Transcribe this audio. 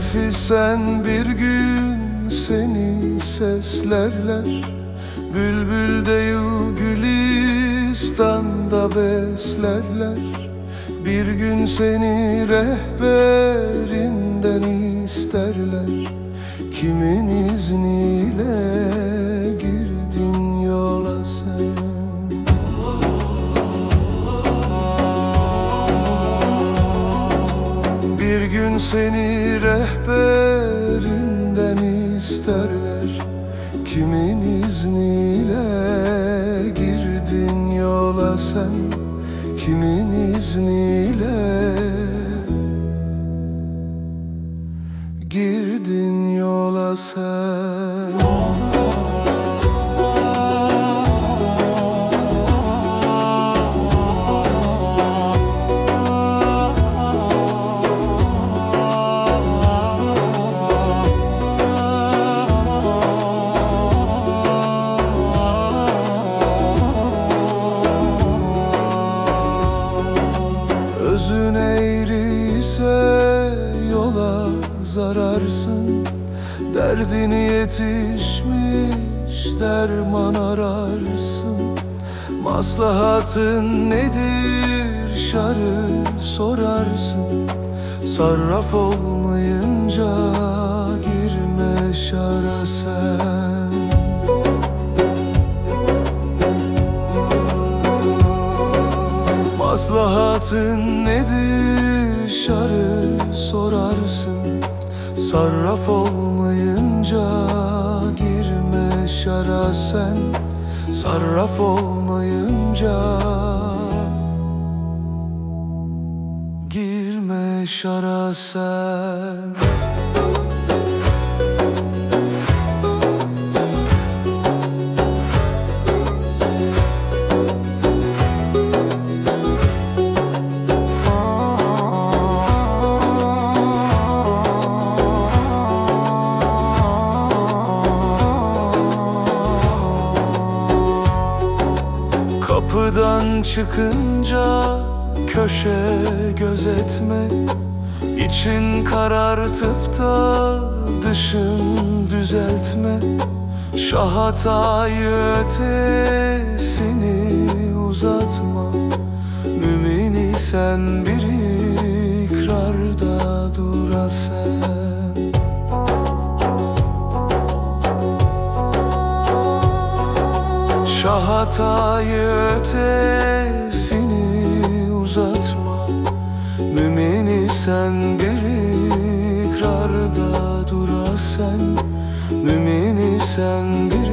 Arifi sen bir gün seni seslerler. Bülbül deyu gülistan'da beslerler. Bir gün seni rehberinden isterler. Kimin izniyle gün seni rehberinden isterler. Kimin izniyle girdin yola sen? Kimin izniyle girdin yola sen ise yola zararsın. Derdini yetişmiş derman ararsın. Maslahatın nedir şarı sorarsın. Sarraf olmayınca girme şara sen Maslahatın nedir? Şarı sorarsın. Sarraf olmayınca girme şara sen. Sarraf olmayınca girme şara sen Kapıdan çıkınca köşe gözetme. İçin karartıp da dışın düzeltme. Şahatayı ötesini uzatma. Mümini sen bir ikrarda durasen Şahatayı ötesini uzatma. Mümini sen bir ikrarda durasen Mümini sen bir